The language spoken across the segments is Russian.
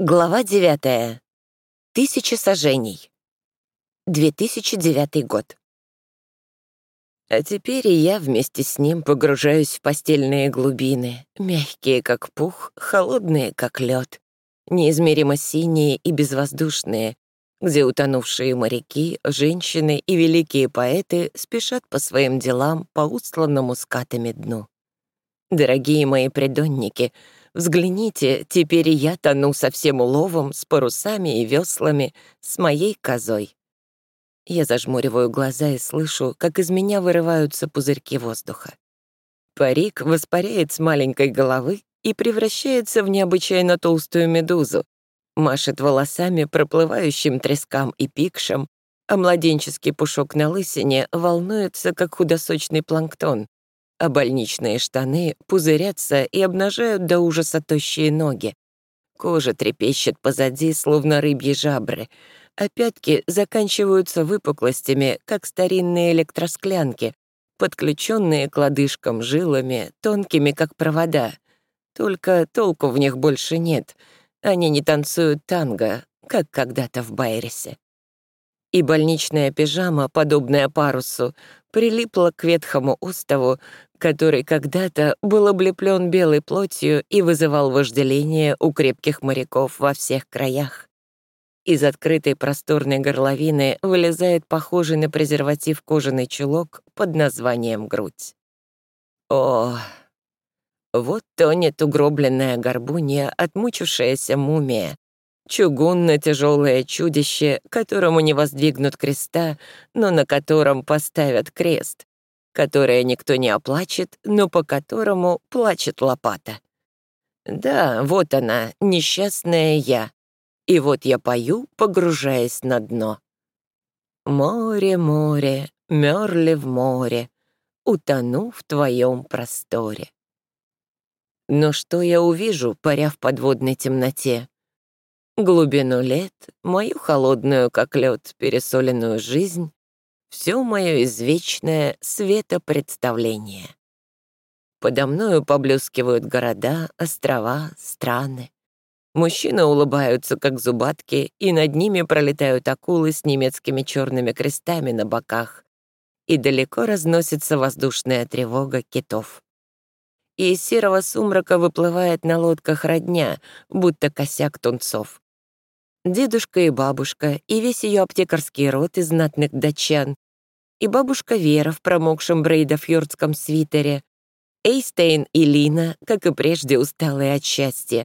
Глава 9. Тысяча сажений. 2009 год. А теперь и я вместе с ним погружаюсь в постельные глубины, мягкие как пух, холодные как лед, неизмеримо синие и безвоздушные, где утонувшие моряки, женщины и великие поэты спешат по своим делам по устланному скатами дну. Дорогие мои придонники — Взгляните, теперь я тону со всем уловом, с парусами и веслами, с моей козой. Я зажмуриваю глаза и слышу, как из меня вырываются пузырьки воздуха. Парик воспаряет с маленькой головы и превращается в необычайно толстую медузу, машет волосами, проплывающим трескам и пикшам, а младенческий пушок на лысине волнуется, как худосочный планктон, а больничные штаны пузырятся и обнажают до ужаса тощие ноги. Кожа трепещет позади, словно рыбьи жабры, а пятки заканчиваются выпуклостями, как старинные электросклянки, подключенные к лодыжкам жилами, тонкими, как провода. Только толку в них больше нет. Они не танцуют танго, как когда-то в Байресе. И больничная пижама, подобная парусу, прилипла к ветхому уставу, который когда-то был облеплен белой плотью и вызывал вожделение у крепких моряков во всех краях. Из открытой просторной горловины вылезает похожий на презерватив кожаный чулок под названием грудь. О, вот тонет угробленная горбунья, отмучившаяся мумия, чугунно-тяжелое чудище, которому не воздвигнут креста, но на котором поставят крест, которое никто не оплачет, но по которому плачет лопата. Да, вот она, несчастная я. И вот я пою, погружаясь на дно. Море, море, мерли в море, утону в твоем просторе. Но что я увижу, паря в подводной темноте? глубину лет, мою холодную, как лед, пересоленную жизнь, все мое извечное светопредставление. Подо мною поблескивают города, острова, страны. Мужчины улыбаются, как зубатки, и над ними пролетают акулы с немецкими черными крестами на боках, и далеко разносится воздушная тревога китов. И из серого сумрака выплывает на лодках родня, будто косяк тунцов дедушка и бабушка, и весь ее аптекарский род из знатных датчан, и бабушка Вера в промокшем брейдафьордском свитере, Эйстейн и Лина, как и прежде, усталые от счастья,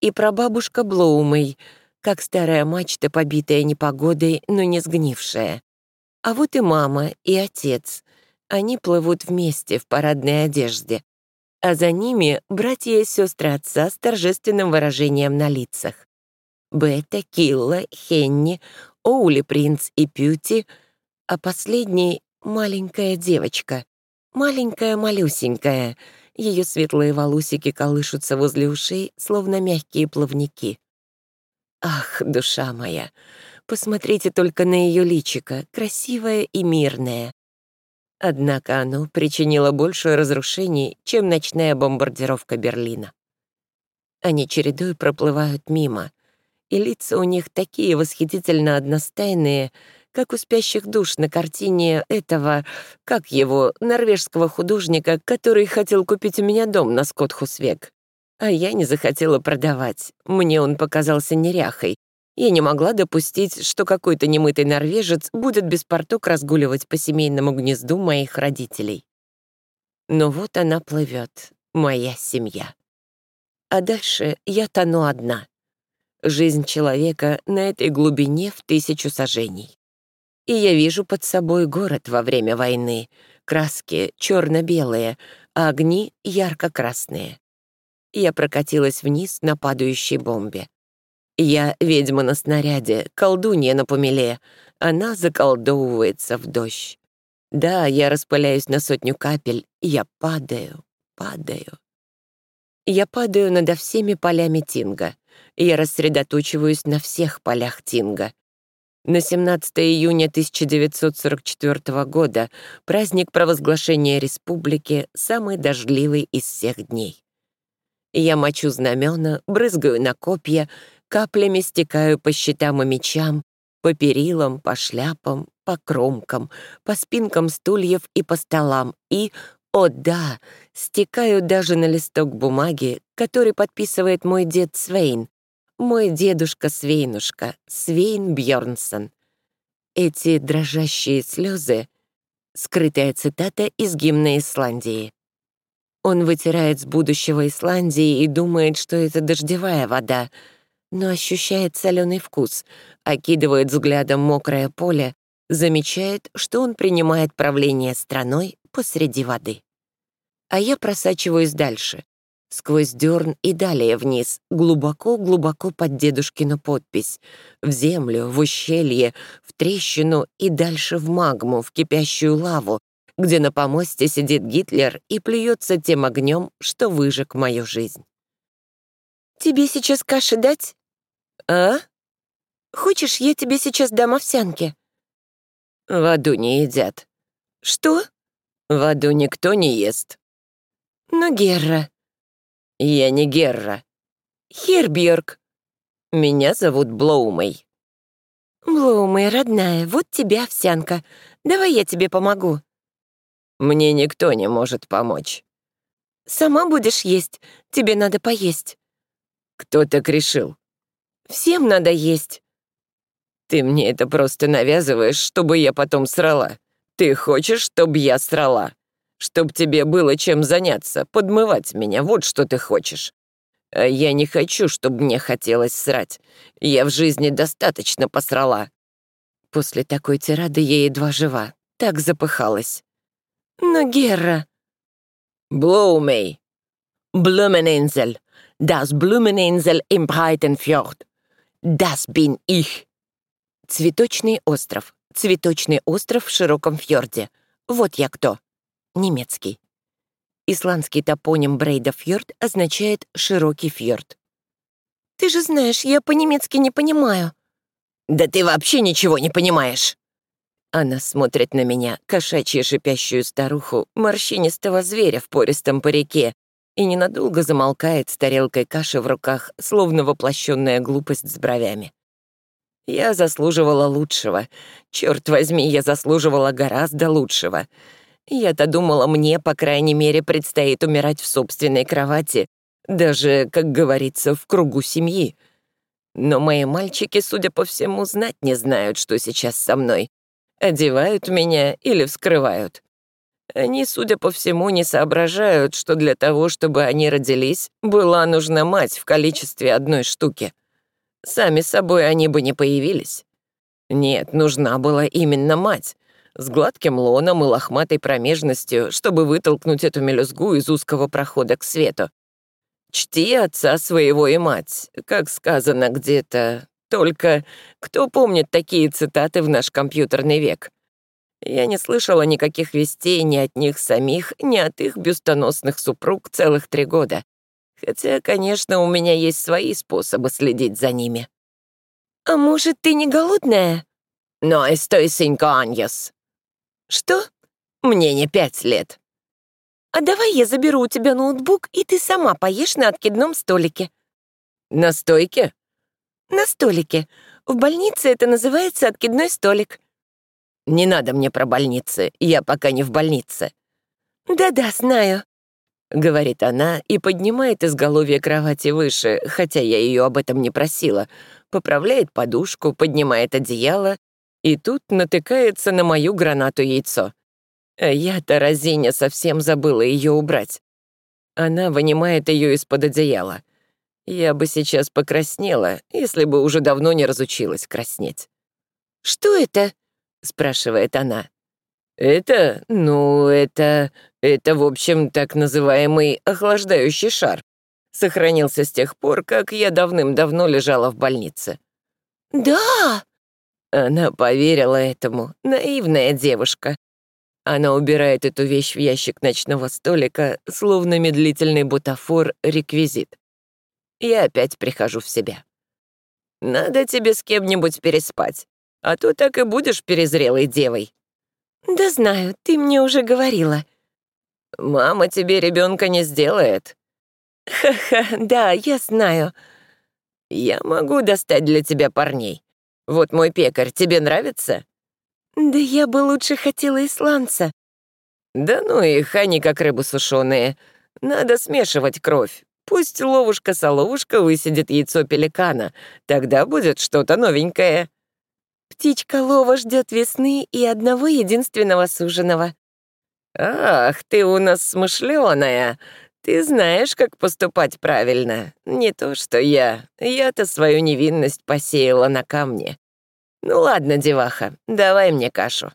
и прабабушка Блоумей, как старая мачта, побитая непогодой, но не сгнившая. А вот и мама, и отец. Они плывут вместе в парадной одежде, а за ними братья и сестры отца с торжественным выражением на лицах. Бета, Килла, Хенни, Оули Принц и Пьюти, а последний — маленькая девочка. Маленькая-малюсенькая. Ее светлые волосики колышутся возле ушей, словно мягкие плавники. Ах, душа моя, посмотрите только на ее личико, красивое и мирное. Однако оно причинило больше разрушений, чем ночная бомбардировка Берлина. Они чередой проплывают мимо, и лица у них такие восхитительно одностайные, как у спящих душ на картине этого, как его, норвежского художника, который хотел купить у меня дом на Скотхусвек. А я не захотела продавать, мне он показался неряхой. Я не могла допустить, что какой-то немытый норвежец будет без порток разгуливать по семейному гнезду моих родителей. Но вот она плывет, моя семья. А дальше я тону одна — Жизнь человека на этой глубине в тысячу сажений. И я вижу под собой город во время войны. Краски черно-белые, а огни ярко-красные. Я прокатилась вниз на падающей бомбе. Я ведьма на снаряде, колдунья на помеле. Она заколдовывается в дождь. Да, я распыляюсь на сотню капель, я падаю, падаю. Я падаю над всеми полями Тинга — я рассредоточиваюсь на всех полях Тинга. На 17 июня 1944 года праздник провозглашения республики самый дождливый из всех дней. Я мочу знамена, брызгаю на копья, каплями стекаю по щитам и мечам, по перилам, по шляпам, по кромкам, по спинкам стульев и по столам, и, о да, стекаю даже на листок бумаги, который подписывает мой дед Свейн, мой дедушка-свейнушка, Свейн Бьорнсон. Эти дрожащие слезы — скрытая цитата из гимна Исландии. Он вытирает с будущего Исландии и думает, что это дождевая вода, но ощущает соленый вкус, окидывает взглядом мокрое поле, замечает, что он принимает правление страной посреди воды. А я просачиваюсь дальше, сквозь дерн и далее вниз, глубоко-глубоко под дедушкину подпись, в землю, в ущелье, в трещину и дальше в магму, в кипящую лаву, где на помосте сидит Гитлер и плюется тем огнем, что выжег мою жизнь. «Тебе сейчас каши дать?» «А? Хочешь, я тебе сейчас дам овсянки?» «В аду не едят». «Что?» «В аду никто не ест». «Но Герра». «Я не Герра». «Хербьерг». «Меня зовут Блоумей». «Блоумей, родная, вот тебе овсянка. Давай я тебе помогу». «Мне никто не может помочь». «Сама будешь есть. Тебе надо поесть». «Кто так решил?» «Всем надо есть». Ты мне это просто навязываешь, чтобы я потом срала. Ты хочешь, чтобы я срала? Чтоб тебе было чем заняться, подмывать меня, вот что ты хочешь. А я не хочу, чтобы мне хотелось срать. Я в жизни достаточно посрала. После такой тирады я едва жива, так запыхалась. Но Герра... Блоумей. Blumenensel. Das Blumenensel im Breitenfjord. Das bin ich. Цветочный остров. Цветочный остров в широком фьорде. Вот я кто. Немецкий. Исландский топоним Брейда фьорд означает «широкий фьорд». «Ты же знаешь, я по-немецки не понимаю». «Да ты вообще ничего не понимаешь!» Она смотрит на меня, кошачью шипящую старуху, морщинистого зверя в пористом парике, и ненадолго замолкает с тарелкой каши в руках, словно воплощенная глупость с бровями. Я заслуживала лучшего. Черт возьми, я заслуживала гораздо лучшего. Я-то думала, мне, по крайней мере, предстоит умирать в собственной кровати, даже, как говорится, в кругу семьи. Но мои мальчики, судя по всему, знать не знают, что сейчас со мной. Одевают меня или вскрывают. Они, судя по всему, не соображают, что для того, чтобы они родились, была нужна мать в количестве одной штуки. Сами собой они бы не появились. Нет, нужна была именно мать, с гладким лоном и лохматой промежностью, чтобы вытолкнуть эту мелюзгу из узкого прохода к свету. «Чти отца своего и мать», как сказано где-то. Только кто помнит такие цитаты в наш компьютерный век? Я не слышала никаких вестей ни от них самих, ни от их бюстоносных супруг целых три года. Хотя, конечно, у меня есть свои способы следить за ними. «А может, ты не голодная?» «Но estoy cinco años». «Что?» «Мне не пять лет». «А давай я заберу у тебя ноутбук, и ты сама поешь на откидном столике». «На стойке?» «На столике. В больнице это называется откидной столик». «Не надо мне про больницы, я пока не в больнице». «Да-да, знаю. — говорит она и поднимает изголовье кровати выше, хотя я ее об этом не просила, поправляет подушку, поднимает одеяло и тут натыкается на мою гранату-яйцо. А я-то, разиня, совсем забыла ее убрать. Она вынимает ее из-под одеяла. Я бы сейчас покраснела, если бы уже давно не разучилась краснеть. «Что это?» — спрашивает она. «Это, ну, это... это, в общем, так называемый охлаждающий шар. Сохранился с тех пор, как я давным-давно лежала в больнице». «Да!» Она поверила этому, наивная девушка. Она убирает эту вещь в ящик ночного столика, словно медлительный бутафор-реквизит. Я опять прихожу в себя. «Надо тебе с кем-нибудь переспать, а то так и будешь перезрелой девой», «Да знаю, ты мне уже говорила». «Мама тебе ребенка не сделает». «Ха-ха, да, я знаю». Я могу достать для тебя парней. Вот мой пекарь, тебе нравится?» «Да я бы лучше хотела исландца». «Да ну их, они как рыбы сушеные. Надо смешивать кровь. Пусть ловушка-соловушка высидит яйцо пеликана. Тогда будет что-то новенькое». «Птичка Лова ждет весны и одного единственного суженого». «Ах, ты у нас смышленая. Ты знаешь, как поступать правильно. Не то что я. Я-то свою невинность посеяла на камне. Ну ладно, деваха, давай мне кашу.